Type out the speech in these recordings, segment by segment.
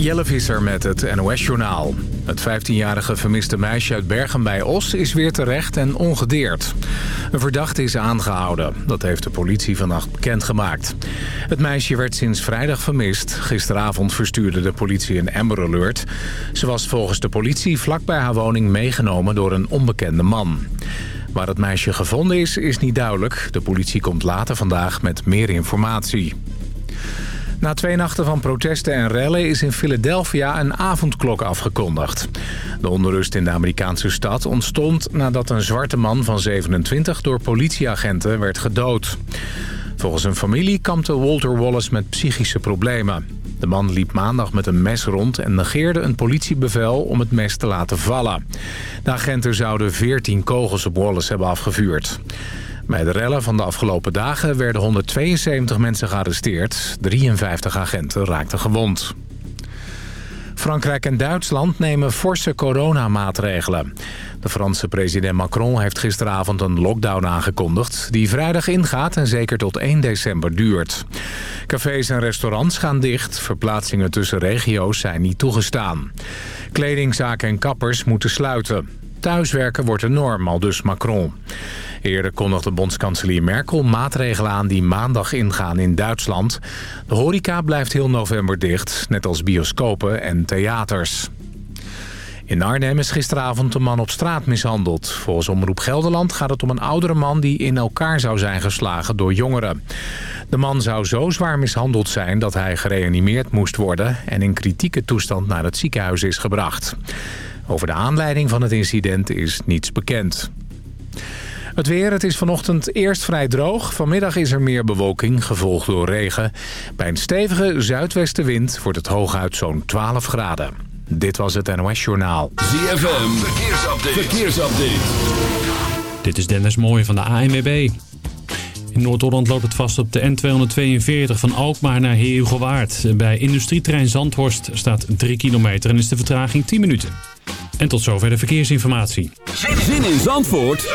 Jelle Visser met het NOS-journaal. Het 15-jarige vermiste meisje uit Bergen bij Os is weer terecht en ongedeerd. Een verdachte is aangehouden. Dat heeft de politie vannacht bekendgemaakt. Het meisje werd sinds vrijdag vermist. Gisteravond verstuurde de politie een Amber Alert. Ze was volgens de politie vlak bij haar woning meegenomen door een onbekende man. Waar het meisje gevonden is, is niet duidelijk. De politie komt later vandaag met meer informatie. Na twee nachten van protesten en rellen is in Philadelphia een avondklok afgekondigd. De onrust in de Amerikaanse stad ontstond nadat een zwarte man van 27 door politieagenten werd gedood. Volgens een familie kampte Walter Wallace met psychische problemen. De man liep maandag met een mes rond en negeerde een politiebevel om het mes te laten vallen. De agenten zouden 14 kogels op Wallace hebben afgevuurd. Bij de rellen van de afgelopen dagen werden 172 mensen gearresteerd. 53 agenten raakten gewond. Frankrijk en Duitsland nemen forse coronamaatregelen. De Franse president Macron heeft gisteravond een lockdown aangekondigd... die vrijdag ingaat en zeker tot 1 december duurt. Cafés en restaurants gaan dicht. Verplaatsingen tussen regio's zijn niet toegestaan. Kledingzaken en kappers moeten sluiten. Thuiswerken wordt de norm, al dus Macron. Eerder kondigde bondskanselier Merkel maatregelen aan die maandag ingaan in Duitsland. De horeca blijft heel november dicht, net als bioscopen en theaters. In Arnhem is gisteravond een man op straat mishandeld. Volgens Omroep Gelderland gaat het om een oudere man die in elkaar zou zijn geslagen door jongeren. De man zou zo zwaar mishandeld zijn dat hij gereanimeerd moest worden... en in kritieke toestand naar het ziekenhuis is gebracht. Over de aanleiding van het incident is niets bekend. Het weer, het is vanochtend eerst vrij droog. Vanmiddag is er meer bewolking, gevolgd door regen. Bij een stevige zuidwestenwind wordt het hooguit zo'n 12 graden. Dit was het NOS Journaal. ZFM, verkeersupdate. verkeersupdate. Dit is Dennis Mooij van de ANWB. In Noord-Holland loopt het vast op de N242 van Alkmaar naar Heerhugowaard. Bij industrieterrein Zandhorst staat 3 kilometer en is de vertraging 10 minuten. En tot zover de verkeersinformatie. Zin in Zandvoort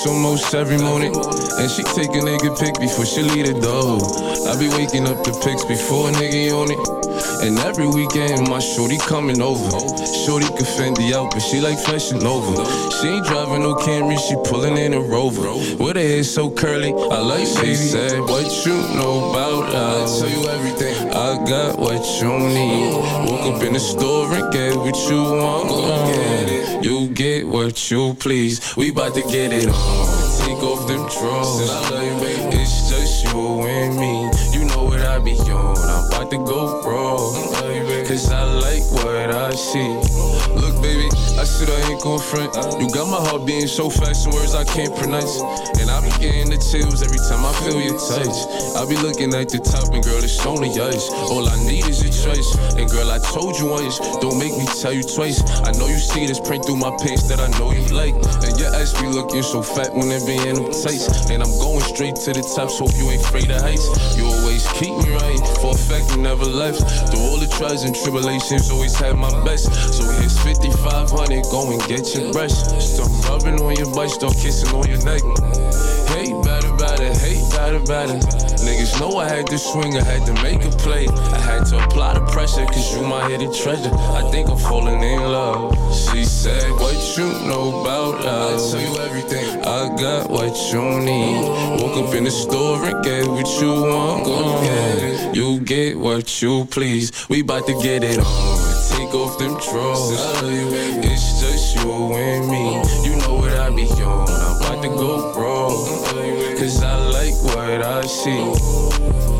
Breakfast almost every morning. And she take a nigga pic before she leave the door. I be waking up the pics before a nigga on it. And every weekend, my shorty coming over. Shorty can fend the out, but she like flashing over. She ain't driving no Camry, she pulling in a Rover. With her hair so curly, I like She said, What you know about us? I tell you everything. I got what you need. Woke up in the store and get what you want. You get what you please. We bout to get it on. Take off them drawers. It's just you and me. You know what I be on. I'm about to go raw. Cause I like what I see. Look, baby, I said I ain't gon' front. You got my heart beating so fast, some words I can't pronounce. And I be getting the chills every time I feel your touch. I be looking at the top, and girl, it's only us. All I need is your choice. And girl, I told you once, don't make me tell you twice. I know you see this print through my pants that I know you like. And your ass be looking so fat when it be in them tights. And I'm going straight to the top, so hope you ain't afraid of heights. You always keep me right, for a fact you never left. Through all the trials and tribulations, always had my best. So here's 5500, go and get your brush. Start rubbing on your butt, start kissing on your neck. Hey, better, better, hey, better, better. Niggas know I had to swing, I had to make a play. I had to apply the pressure, cause you my hidden treasure. I think I'm falling in love. She said, What you know about us? I tell you everything. I got what you need. Woke up in the store and get what you want. Go get it. You get what you please. We bout to get it on. Take off them drawers. It's just you and me. You know what I be on. I'm about to go raw. Cause I like what I see.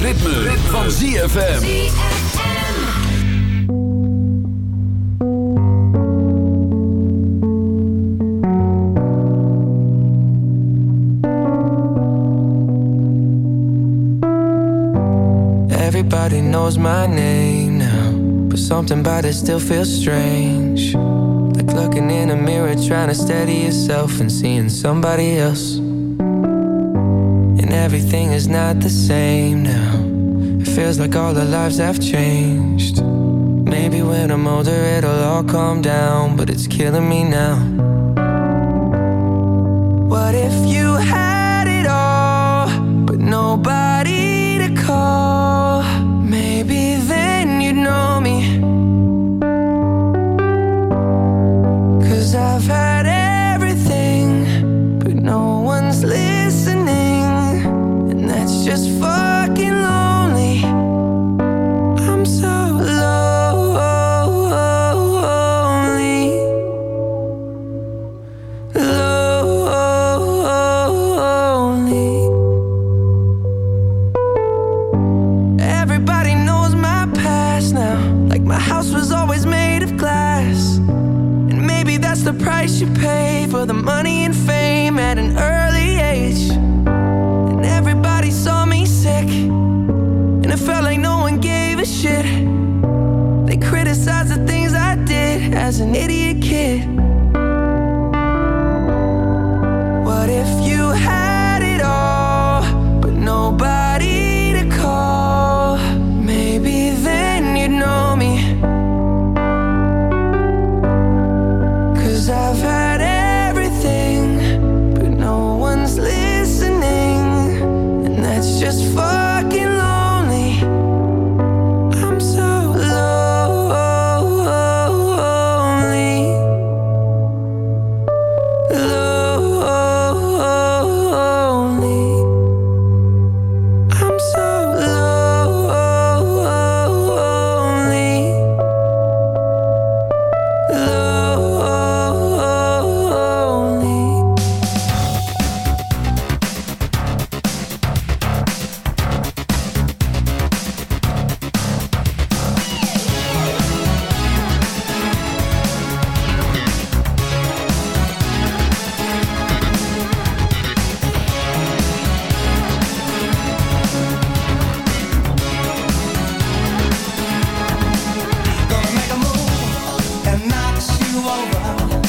Het ritme, van ZFM. Everybody knows my name now, but something about it still feels strange. Like looking in a mirror, trying to steady yourself and seeing somebody else. And everything is not the same now. Feels like all our lives have changed. Maybe when I'm older, it'll all calm down, but it's killing me now. What if you had you over.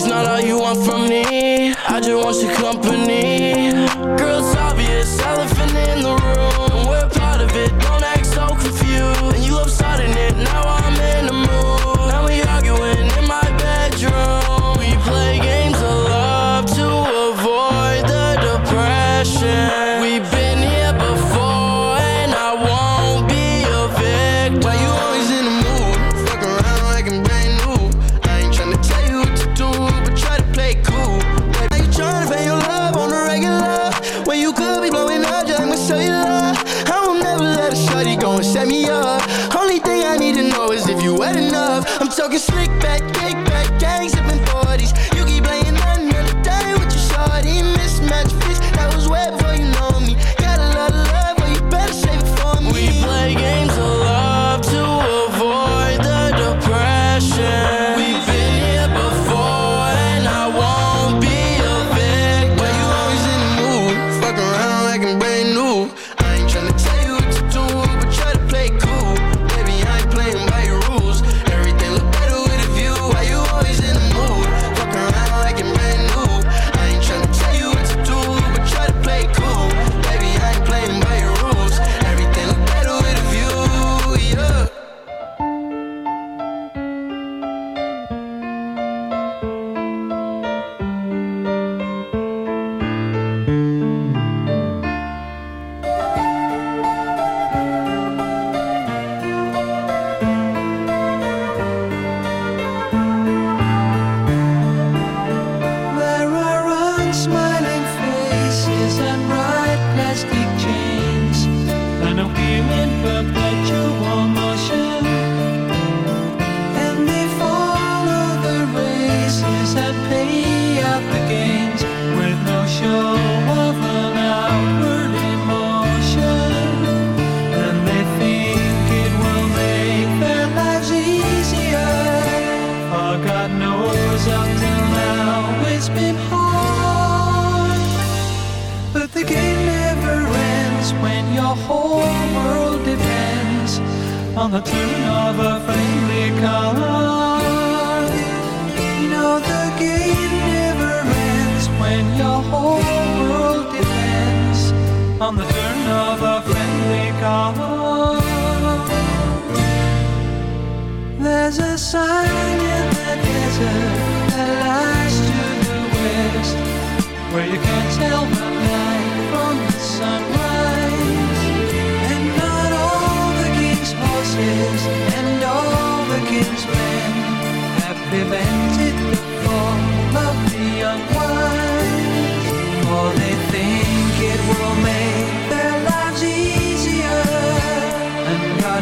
It's not all you want from me. I just want your company. Girl, it's obvious, elephant in the room. And We're part of it, don't act so confused. And you love starting it, now I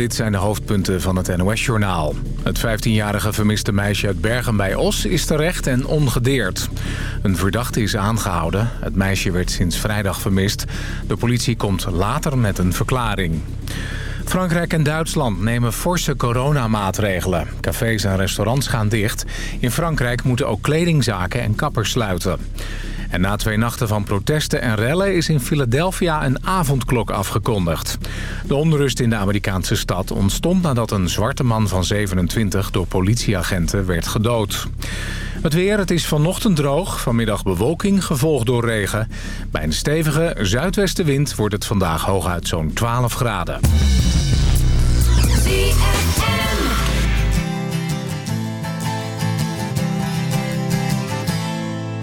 dit zijn de hoofdpunten van het NOS-journaal. Het 15-jarige vermiste meisje uit Bergen bij Os is terecht en ongedeerd. Een verdachte is aangehouden. Het meisje werd sinds vrijdag vermist. De politie komt later met een verklaring. Frankrijk en Duitsland nemen forse coronamaatregelen. Cafés en restaurants gaan dicht. In Frankrijk moeten ook kledingzaken en kappers sluiten. En na twee nachten van protesten en rellen is in Philadelphia een avondklok afgekondigd. De onrust in de Amerikaanse stad ontstond nadat een zwarte man van 27 door politieagenten werd gedood. Het weer, het is vanochtend droog, vanmiddag bewolking, gevolgd door regen. Bij een stevige zuidwestenwind wordt het vandaag hooguit zo'n 12 graden.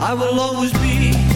I will always be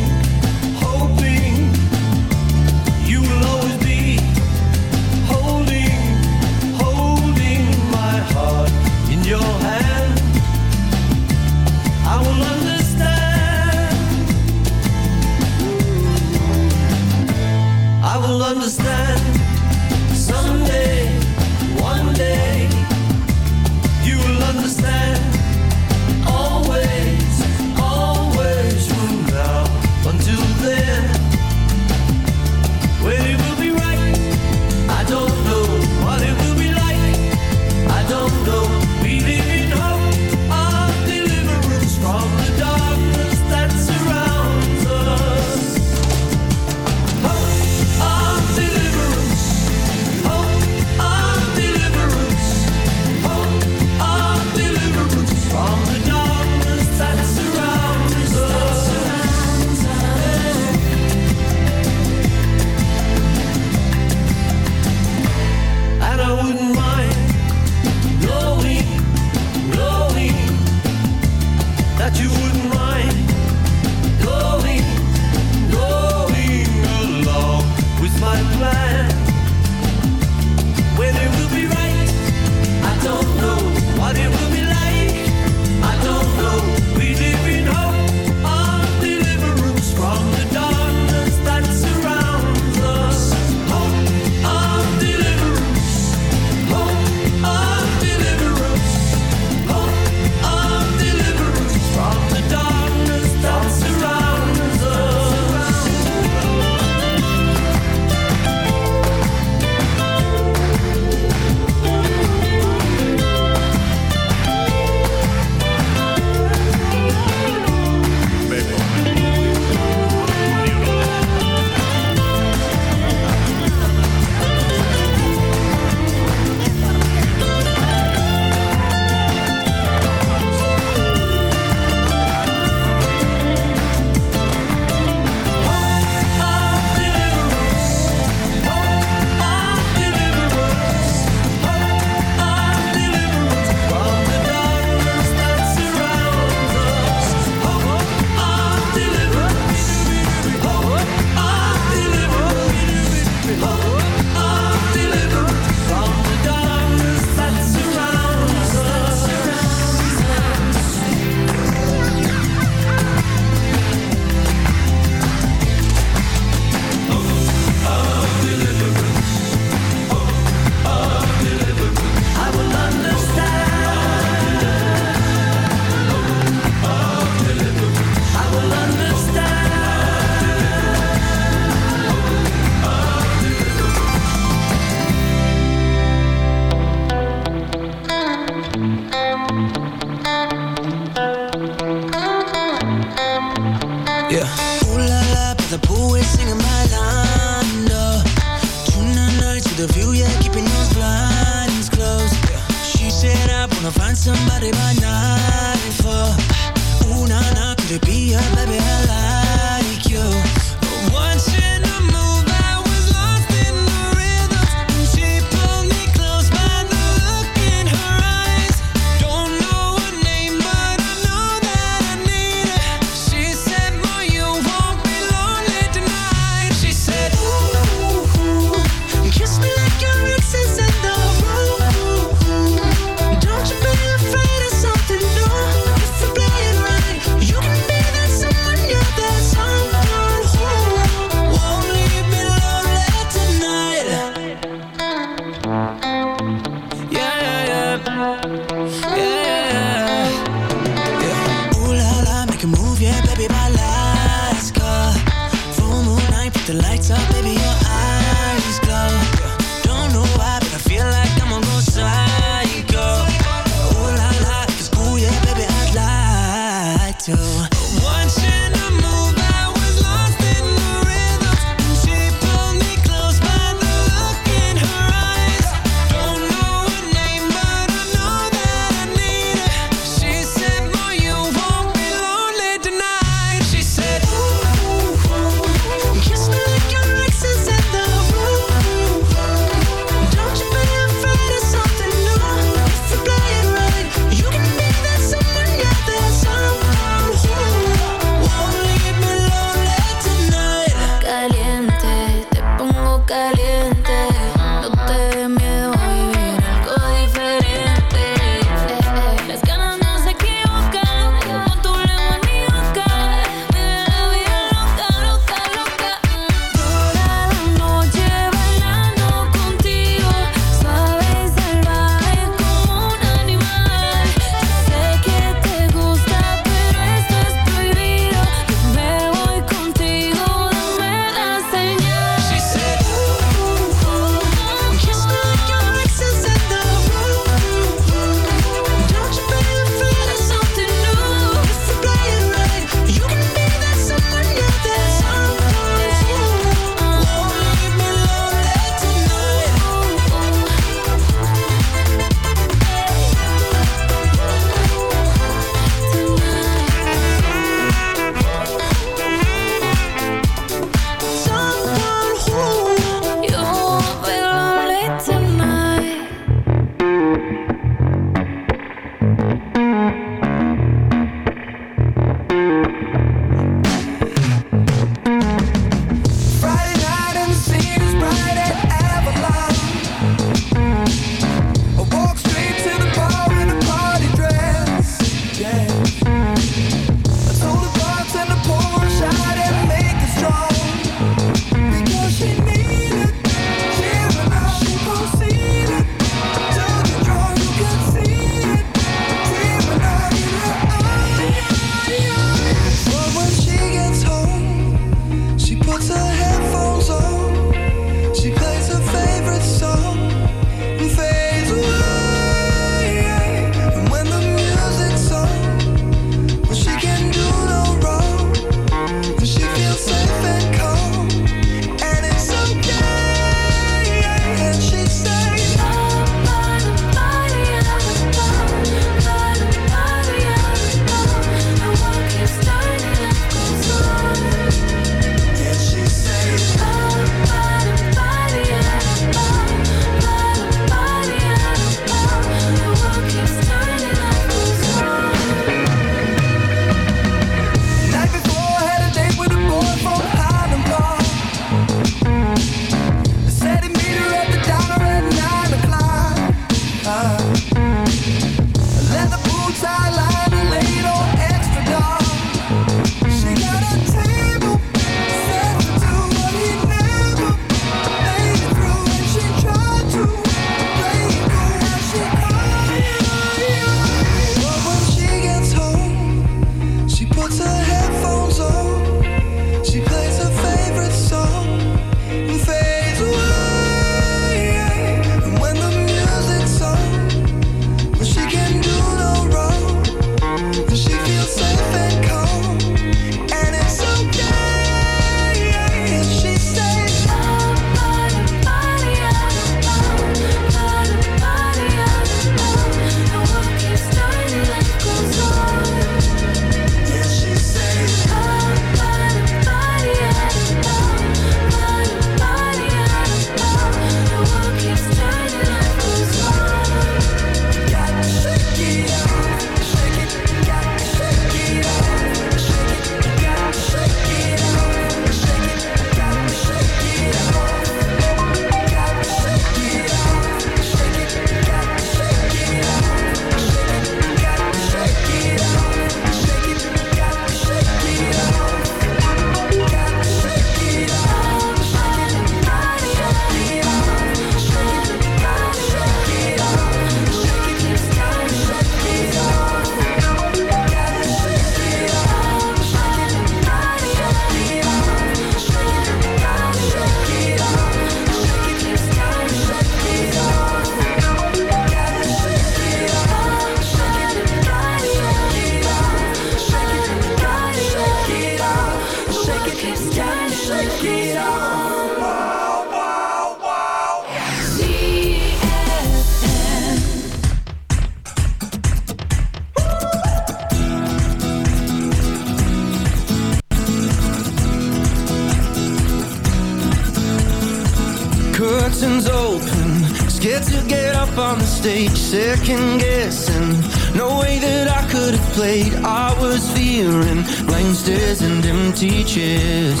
mistakes, second guessing. No way that I could have played. I was fearing blank stares and empty chairs.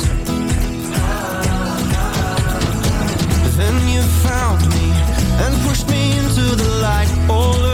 Then you found me and pushed me into the light. All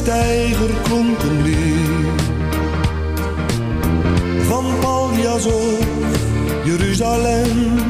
stijger komt. Van Paljas of Jeruzalem